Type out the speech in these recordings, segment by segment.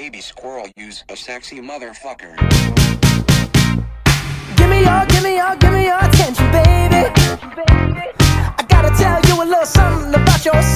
baby squirrel use a sexy motherfucker. Give me your, give me your, give me your attention, baby. I gotta tell you a little something about yourself.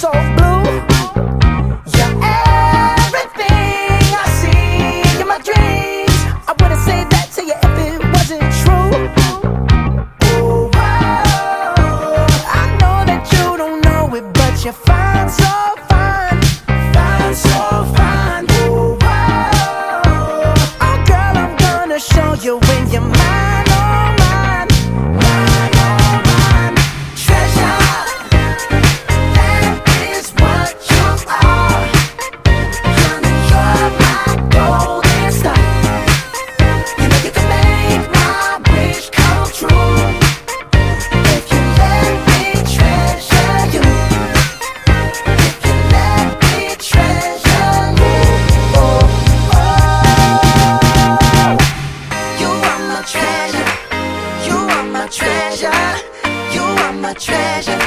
so blue. treasure. You are my treasure.